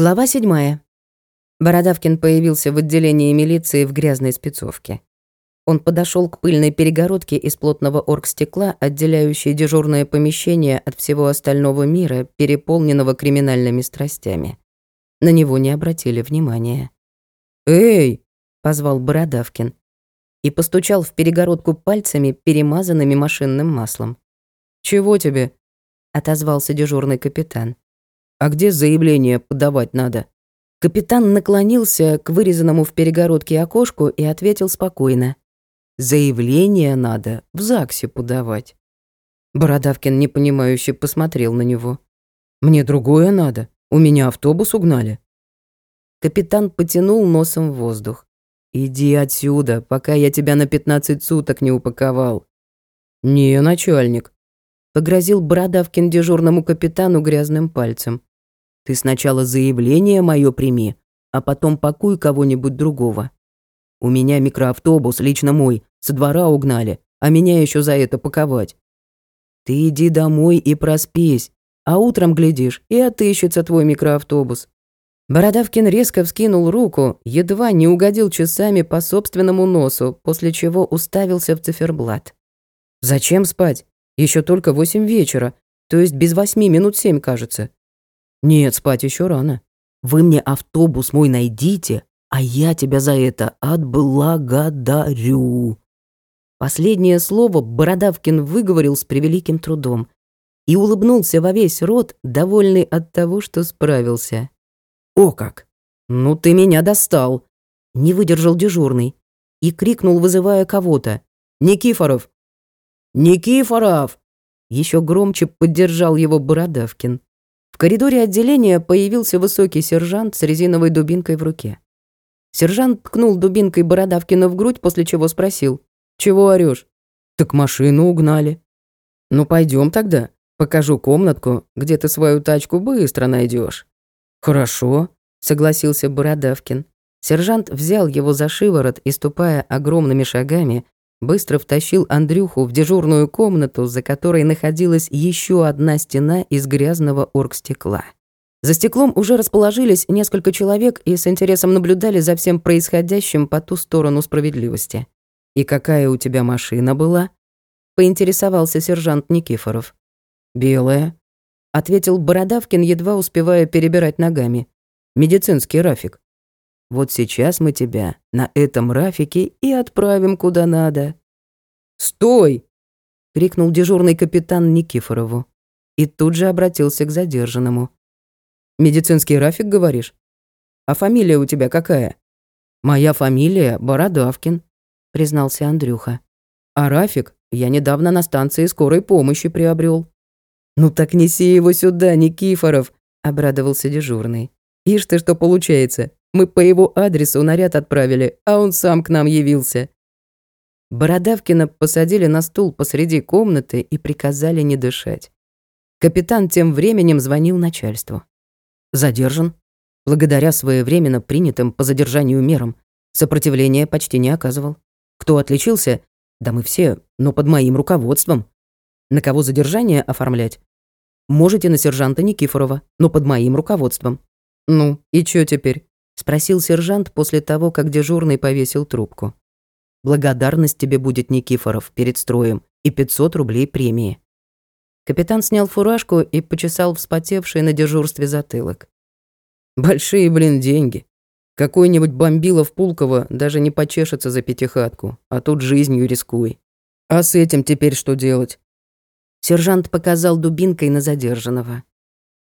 Глава седьмая. Бородавкин появился в отделении милиции в грязной спецовке. Он подошел к пыльной перегородке из плотного оргстекла, отделяющей дежурное помещение от всего остального мира, переполненного криминальными страстями. На него не обратили внимания. «Эй!» — позвал Бородавкин. И постучал в перегородку пальцами, перемазанными машинным маслом. «Чего тебе?» — отозвался дежурный капитан. «А где заявление подавать надо?» Капитан наклонился к вырезанному в перегородке окошку и ответил спокойно. «Заявление надо в ЗАГСе подавать». Бородавкин непонимающе посмотрел на него. «Мне другое надо. У меня автобус угнали». Капитан потянул носом в воздух. «Иди отсюда, пока я тебя на пятнадцать суток не упаковал». «Не, начальник», — погрозил Бородавкин дежурному капитану грязным пальцем. «Ты сначала заявление мое прими, а потом пакуй кого-нибудь другого. У меня микроавтобус, лично мой, со двора угнали, а меня еще за это паковать. Ты иди домой и проспись, а утром, глядишь, и отыщется твой микроавтобус. Бородавкин резко вскинул руку, едва не угодил часами по собственному носу, после чего уставился в циферблат. «Зачем спать? Еще только восемь вечера, то есть без восьми минут семь, кажется». «Нет, спать еще рано. Вы мне автобус мой найдите, а я тебя за это отблагодарю». Последнее слово Бородавкин выговорил с превеликим трудом и улыбнулся во весь рот, довольный от того, что справился. «О как! Ну ты меня достал!» Не выдержал дежурный и крикнул, вызывая кого-то. «Никифоров! Никифоров!» Еще громче поддержал его Бородавкин. В коридоре отделения появился высокий сержант с резиновой дубинкой в руке. Сержант ткнул дубинкой Бородавкина в грудь, после чего спросил. «Чего орёшь?» «Так машину угнали». «Ну пойдем тогда, покажу комнатку, где ты свою тачку быстро найдешь. «Хорошо», — согласился Бородавкин. Сержант взял его за шиворот и, ступая огромными шагами, быстро втащил Андрюху в дежурную комнату, за которой находилась еще одна стена из грязного оргстекла. За стеклом уже расположились несколько человек и с интересом наблюдали за всем происходящим по ту сторону справедливости. «И какая у тебя машина была?» — поинтересовался сержант Никифоров. «Белая», — ответил Бородавкин, едва успевая перебирать ногами. «Медицинский Рафик. Вот сейчас мы тебя на этом Рафике и отправим куда надо». «Стой!» — крикнул дежурный капитан Никифорову. И тут же обратился к задержанному. «Медицинский Рафик, говоришь? А фамилия у тебя какая?» «Моя фамилия Бородавкин», — признался Андрюха. «А Рафик я недавно на станции скорой помощи приобрел. «Ну так неси его сюда, Никифоров», — обрадовался дежурный. «Ишь ты, что получается. Мы по его адресу наряд отправили, а он сам к нам явился». Бородавкина посадили на стул посреди комнаты и приказали не дышать. Капитан тем временем звонил начальству. «Задержан. Благодаря своевременно принятым по задержанию мерам. Сопротивления почти не оказывал. Кто отличился? Да мы все, но под моим руководством. На кого задержание оформлять? Можете на сержанта Никифорова, но под моим руководством. Ну, и чё теперь? Спросил сержант после того, как дежурный повесил трубку. Благодарность тебе будет, Никифоров, перед строем и 500 рублей премии. Капитан снял фуражку и почесал вспотевший на дежурстве затылок. Большие, блин, деньги. Какой-нибудь бомбилов Пулково даже не почешется за пятихатку, а тут жизнью рискуй. А с этим теперь что делать? Сержант показал дубинкой на задержанного.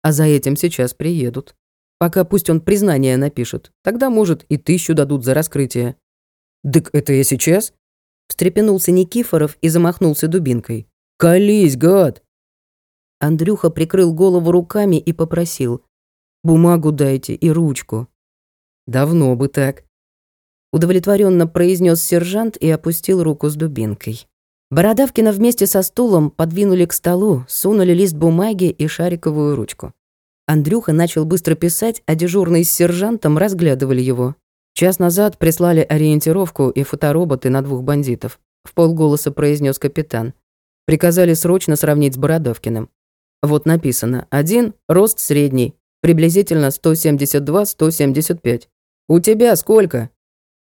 А за этим сейчас приедут. Пока пусть он признание напишет. Тогда, может, и тысячу дадут за раскрытие. «Дык это я сейчас?» Встрепенулся Никифоров и замахнулся дубинкой. «Колись, гад!» Андрюха прикрыл голову руками и попросил. «Бумагу дайте и ручку». «Давно бы так», удовлетворенно произнес сержант и опустил руку с дубинкой. Бородавкина вместе со стулом подвинули к столу, сунули лист бумаги и шариковую ручку. Андрюха начал быстро писать, а дежурный с сержантом разглядывали его. Час назад прислали ориентировку и фотороботы на двух бандитов. В полголоса произнес капитан. Приказали срочно сравнить с Бородавкиным. Вот написано. Один – рост средний. Приблизительно 172-175. У тебя сколько?»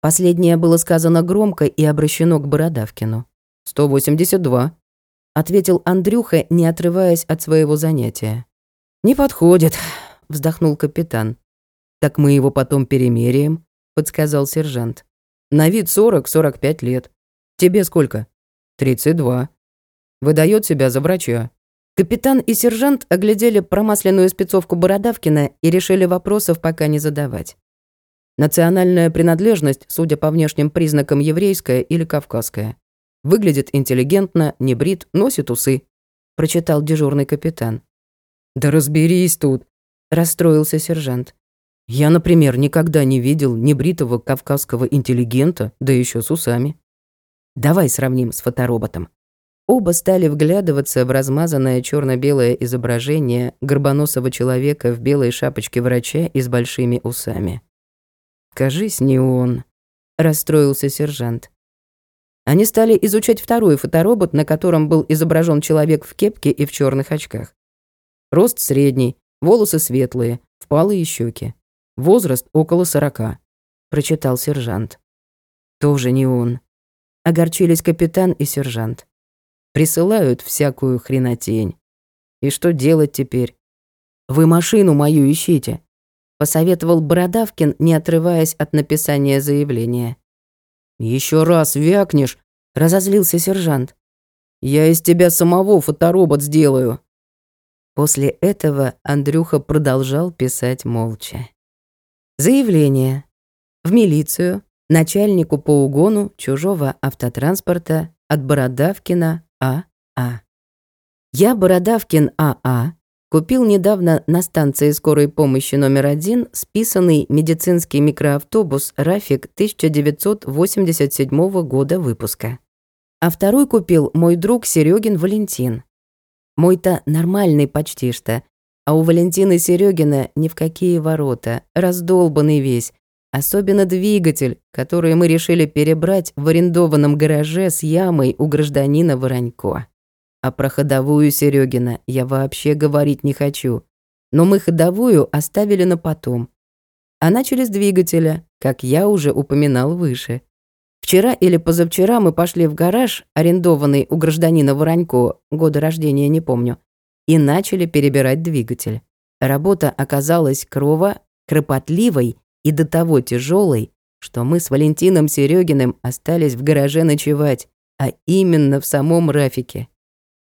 Последнее было сказано громко и обращено к Бородавкину. «182», — ответил Андрюха, не отрываясь от своего занятия. «Не подходит», — вздохнул капитан. «Так мы его потом перемеряем», — подсказал сержант. «На вид 40-45 лет. Тебе сколько?» «32». Выдает себя за врача. Капитан и сержант оглядели промасленную спецовку Бородавкина и решили вопросов пока не задавать. Национальная принадлежность, судя по внешним признакам, еврейская или кавказская. Выглядит интеллигентно, не брит, носит усы. Прочитал дежурный капитан. «Да разберись тут», – расстроился сержант. «Я, например, никогда не видел небритого кавказского интеллигента, да еще с усами. Давай сравним с фотороботом». Оба стали вглядываться в размазанное черно белое изображение горбоносого человека в белой шапочке врача и с большими усами. «Кажись, не он», — расстроился сержант. Они стали изучать второй фоторобот, на котором был изображен человек в кепке и в черных очках. Рост средний, волосы светлые, впалые щеки. Возраст около сорока, прочитал сержант. Тоже не он. Огорчились капитан и сержант. Присылают всякую хренотень. И что делать теперь? Вы машину мою ищите, посоветовал Бородавкин, не отрываясь от написания заявления. Еще раз вякнешь, разозлился сержант. Я из тебя самого фоторобот сделаю. После этого Андрюха продолжал писать молча. Заявление. В милицию, начальнику по угону чужого автотранспорта от Бородавкина А.А. А. Я, Бородавкин А.А., а, Купил недавно на станции скорой помощи номер один списанный медицинский микроавтобус «Рафик» 1987 года выпуска. А второй купил мой друг Серегин Валентин. Мой-то нормальный почти что, а у Валентины Серегина ни в какие ворота, раздолбанный весь, особенно двигатель, который мы решили перебрать в арендованном гараже с ямой у гражданина Воронько. А про ходовую Серегина я вообще говорить не хочу. Но мы ходовую оставили на потом. А начали с двигателя, как я уже упоминал выше. Вчера или позавчера мы пошли в гараж, арендованный у гражданина Воронько, года рождения не помню, и начали перебирать двигатель. Работа оказалась крова, кропотливой и до того тяжелой, что мы с Валентином Серегиным остались в гараже ночевать, а именно в самом Рафике.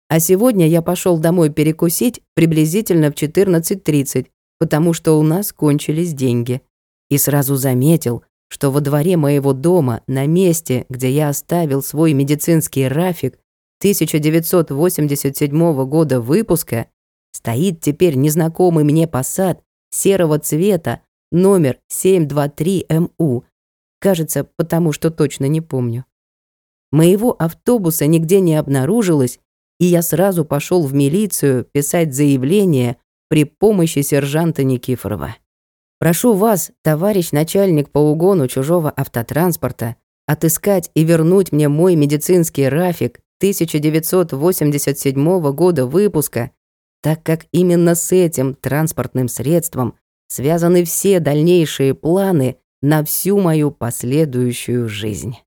А сегодня я пошел домой перекусить приблизительно в 14.30, потому что у нас кончились деньги. И сразу заметил, что во дворе моего дома, на месте, где я оставил свой медицинский рафик 1987 года выпуска, стоит теперь незнакомый мне посад серого цвета номер 723МУ. Кажется, потому что точно не помню. Моего автобуса нигде не обнаружилось, и я сразу пошел в милицию писать заявление при помощи сержанта Никифорова. Прошу вас, товарищ начальник по угону чужого автотранспорта, отыскать и вернуть мне мой медицинский рафик 1987 года выпуска, так как именно с этим транспортным средством связаны все дальнейшие планы на всю мою последующую жизнь.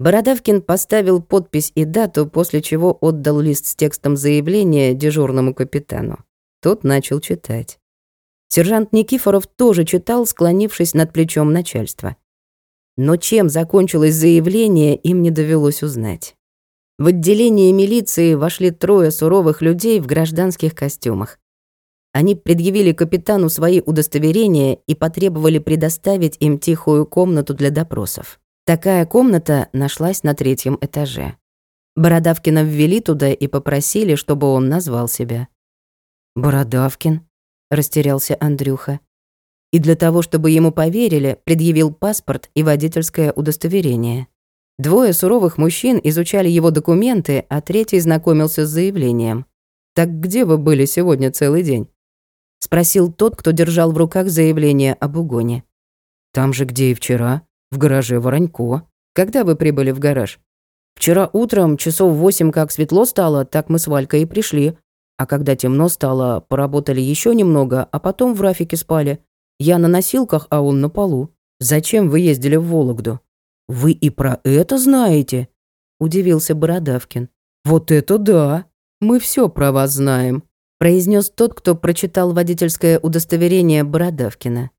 Бородавкин поставил подпись и дату, после чего отдал лист с текстом заявления дежурному капитану. Тот начал читать. Сержант Никифоров тоже читал, склонившись над плечом начальства. Но чем закончилось заявление, им не довелось узнать. В отделение милиции вошли трое суровых людей в гражданских костюмах. Они предъявили капитану свои удостоверения и потребовали предоставить им тихую комнату для допросов. Такая комната нашлась на третьем этаже. Бородавкина ввели туда и попросили, чтобы он назвал себя. «Бородавкин?» – растерялся Андрюха. И для того, чтобы ему поверили, предъявил паспорт и водительское удостоверение. Двое суровых мужчин изучали его документы, а третий знакомился с заявлением. «Так где вы были сегодня целый день?» – спросил тот, кто держал в руках заявление об угоне. «Там же, где и вчера», в гараже Воронько. Когда вы прибыли в гараж? Вчера утром, часов восемь, как светло стало, так мы с Валькой и пришли. А когда темно стало, поработали еще немного, а потом в Рафике спали. Я на носилках, а он на полу. Зачем вы ездили в Вологду? Вы и про это знаете? Удивился Бородавкин. Вот это да! Мы все про вас знаем, произнес тот, кто прочитал водительское удостоверение Бородавкина.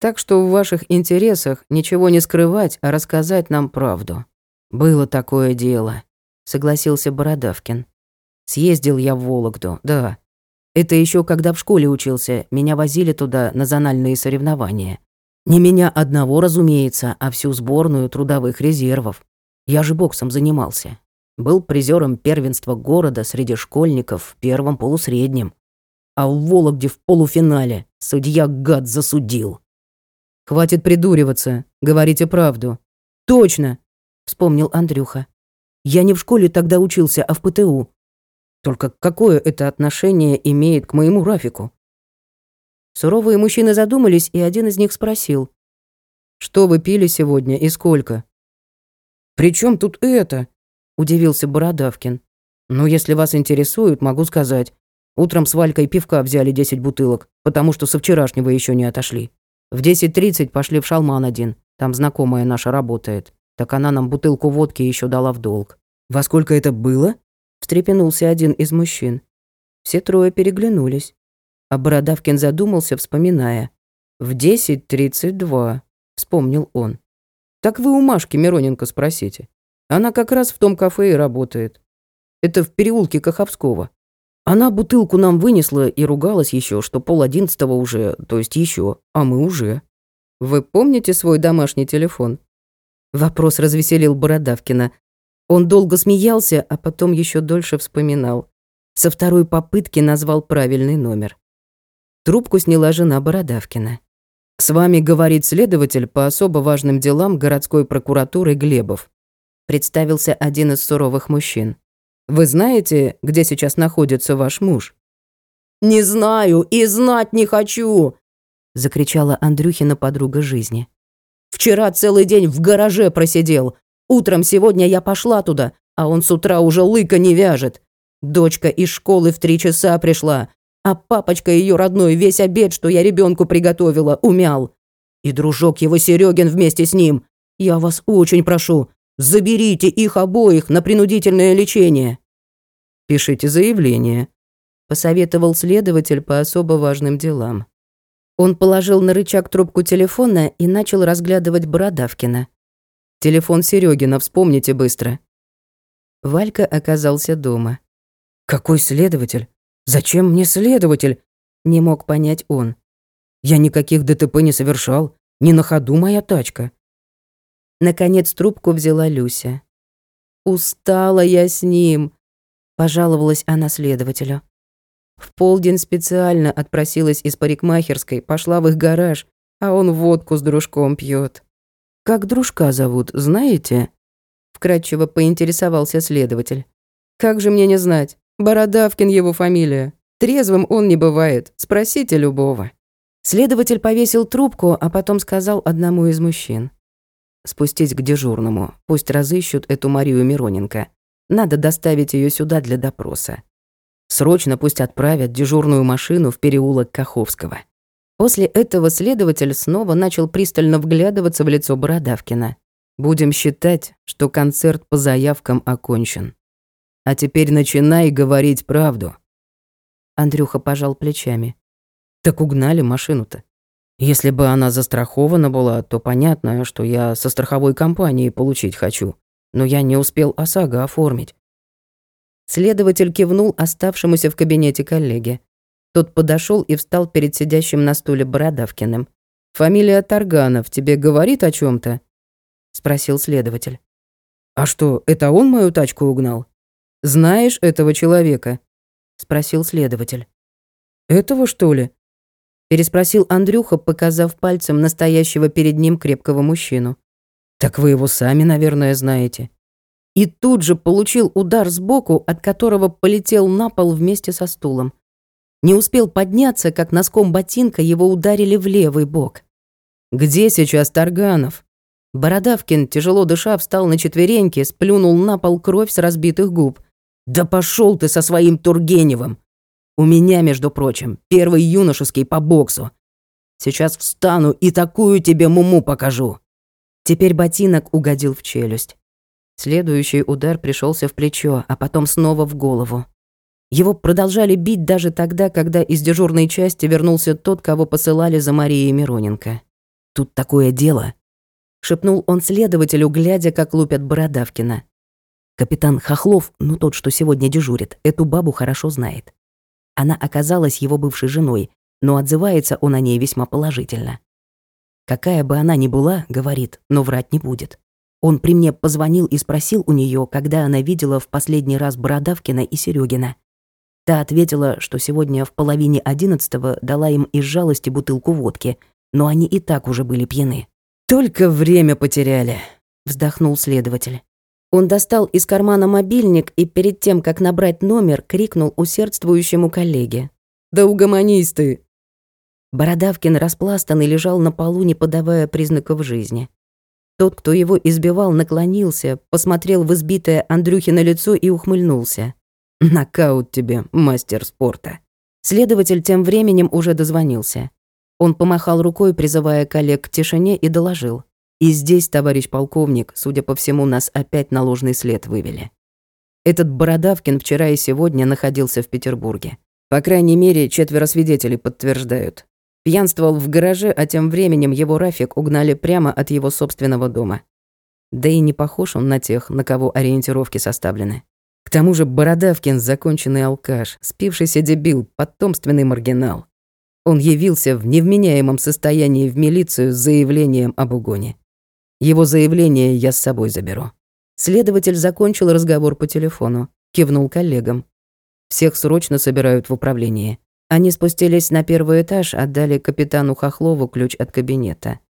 Так что в ваших интересах ничего не скрывать, а рассказать нам правду. Было такое дело, согласился Бородавкин. Съездил я в Вологду, да. Это еще когда в школе учился, меня возили туда на зональные соревнования. Не меня одного, разумеется, а всю сборную трудовых резервов. Я же боксом занимался. Был призером первенства города среди школьников в первом полусреднем. А в Вологде в полуфинале судья гад засудил. «Хватит придуриваться, говорите правду». «Точно!» — вспомнил Андрюха. «Я не в школе тогда учился, а в ПТУ. Только какое это отношение имеет к моему Рафику? Суровые мужчины задумались, и один из них спросил. «Что вы пили сегодня и сколько?» «При чем тут это?» – удивился Бородавкин. «Ну, если вас интересует, могу сказать. Утром с Валькой пивка взяли 10 бутылок, потому что со вчерашнего еще не отошли. В 10.30 пошли в Шалман один, там знакомая наша работает. Так она нам бутылку водки еще дала в долг. Во сколько это было? Встрепенулся один из мужчин. Все трое переглянулись. А Бородавкин задумался, вспоминая. «В десять тридцать два», — вспомнил он. «Так вы у Машки Мироненко спросите. Она как раз в том кафе и работает. Это в переулке Каховского. Она бутылку нам вынесла и ругалась еще, что пол одиннадцатого уже, то есть еще, а мы уже. Вы помните свой домашний телефон?» Вопрос развеселил Бородавкина, он долго смеялся, а потом еще дольше вспоминал. Со второй попытки назвал правильный номер. Трубку сняла жена Бородавкина. «С вами говорит следователь по особо важным делам городской прокуратуры Глебов», представился один из суровых мужчин. «Вы знаете, где сейчас находится ваш муж?» «Не знаю и знать не хочу!» закричала Андрюхина подруга жизни. «Вчера целый день в гараже просидел, Утром сегодня я пошла туда, а он с утра уже лыка не вяжет. Дочка из школы в три часа пришла, а папочка ее родной весь обед, что я ребенку приготовила, умял. И дружок его Серегин вместе с ним. Я вас очень прошу, заберите их обоих на принудительное лечение. Пишите заявление, посоветовал следователь по особо важным делам. Он положил на рычаг трубку телефона и начал разглядывать Бородавкина. Телефон Серегина, вспомните быстро». Валька оказался дома. «Какой следователь? Зачем мне следователь?» Не мог понять он. «Я никаких ДТП не совершал. Не на ходу моя тачка». Наконец трубку взяла Люся. «Устала я с ним», — пожаловалась она следователю. В полдень специально отпросилась из парикмахерской, пошла в их гараж, а он водку с дружком пьет. «Как дружка зовут, знаете?» Вкратчиво поинтересовался следователь. «Как же мне не знать? Бородавкин его фамилия. Трезвым он не бывает. Спросите любого». Следователь повесил трубку, а потом сказал одному из мужчин. «Спустись к дежурному. Пусть разыщут эту Марию Мироненко. Надо доставить ее сюда для допроса. Срочно пусть отправят дежурную машину в переулок Каховского. После этого следователь снова начал пристально вглядываться в лицо Бородавкина. «Будем считать, что концерт по заявкам окончен. А теперь начинай говорить правду». Андрюха пожал плечами. «Так угнали машину-то. Если бы она застрахована была, то понятно, что я со страховой компанией получить хочу. Но я не успел ОСАГО оформить». Следователь кивнул оставшемуся в кабинете коллеге. Тот подошел и встал перед сидящим на стуле Бородавкиным. «Фамилия Тарганов тебе говорит о чем то спросил следователь. «А что, это он мою тачку угнал? Знаешь этого человека?» — спросил следователь. «Этого, что ли?» — переспросил Андрюха, показав пальцем настоящего перед ним крепкого мужчину. «Так вы его сами, наверное, знаете». И тут же получил удар сбоку, от которого полетел на пол вместе со стулом. Не успел подняться, как носком ботинка его ударили в левый бок. «Где сейчас Тарганов?» Бородавкин, тяжело дыша, встал на четвереньки, сплюнул на пол кровь с разбитых губ. «Да пошел ты со своим Тургеневым! У меня, между прочим, первый юношеский по боксу. Сейчас встану и такую тебе муму покажу». Теперь ботинок угодил в челюсть. Следующий удар пришелся в плечо, а потом снова в голову. Его продолжали бить даже тогда, когда из дежурной части вернулся тот, кого посылали за Марией Мироненко. «Тут такое дело», — шепнул он следователю, глядя, как лупят Бородавкина. «Капитан Хохлов, ну тот, что сегодня дежурит, эту бабу хорошо знает. Она оказалась его бывшей женой, но отзывается он о ней весьма положительно. Какая бы она ни была, говорит, но врать не будет. Он при мне позвонил и спросил у нее, когда она видела в последний раз Бородавкина и Серегина. Та ответила, что сегодня в половине одиннадцатого дала им из жалости бутылку водки, но они и так уже были пьяны. «Только время потеряли», — вздохнул следователь. Он достал из кармана мобильник и перед тем, как набрать номер, крикнул усердствующему коллеге. «Да угомонись ты!» Бородавкин распластанный лежал на полу, не подавая признаков жизни. Тот, кто его избивал, наклонился, посмотрел в избитое Андрюхино лицо и ухмыльнулся. «Нокаут тебе, мастер спорта». Следователь тем временем уже дозвонился. Он помахал рукой, призывая коллег к тишине, и доложил. «И здесь, товарищ полковник, судя по всему, нас опять на ложный след вывели. Этот Бородавкин вчера и сегодня находился в Петербурге. По крайней мере, четверо свидетелей подтверждают. Пьянствовал в гараже, а тем временем его Рафик угнали прямо от его собственного дома. Да и не похож он на тех, на кого ориентировки составлены. К тому же Бородавкин – законченный алкаш, спившийся дебил, потомственный маргинал. Он явился в невменяемом состоянии в милицию с заявлением об угоне. Его заявление я с собой заберу. Следователь закончил разговор по телефону, кивнул коллегам. Всех срочно собирают в управлении. Они спустились на первый этаж, отдали капитану Хохлову ключ от кабинета.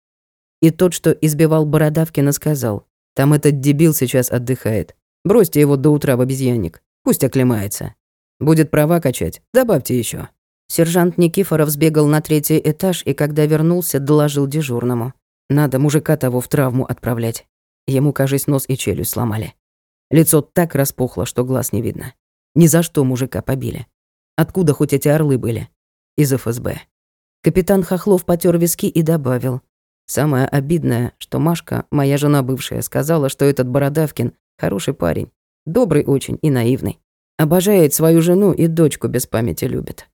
И тот, что избивал Бородавкина, сказал, «Там этот дебил сейчас отдыхает. Бросьте его до утра в обезьянник. Пусть оклемается. Будет права качать, добавьте еще. Сержант Никифоров сбегал на третий этаж и, когда вернулся, доложил дежурному. Надо мужика того в травму отправлять. Ему, кажись, нос и челюсть сломали. Лицо так распухло, что глаз не видно. Ни за что мужика побили. Откуда хоть эти орлы были? Из ФСБ. Капитан Хохлов потер виски и добавил. Самое обидное, что Машка, моя жена бывшая, сказала, что этот Бородавкин хороший парень, добрый очень и наивный. Обожает свою жену и дочку без памяти любит.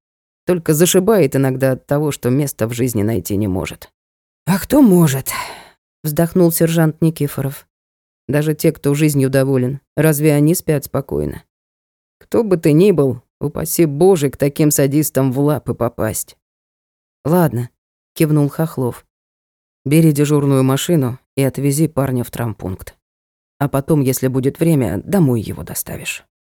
Только зашибает иногда от того, что места в жизни найти не может. «А кто может?» — вздохнул сержант Никифоров. «Даже те, кто жизнью доволен, разве они спят спокойно? Кто бы ты ни был, Упаси Боже, к таким садистам в лапы попасть. Ладно, кивнул Хохлов. Бери дежурную машину и отвези парня в травмпункт. А потом, если будет время, домой его доставишь.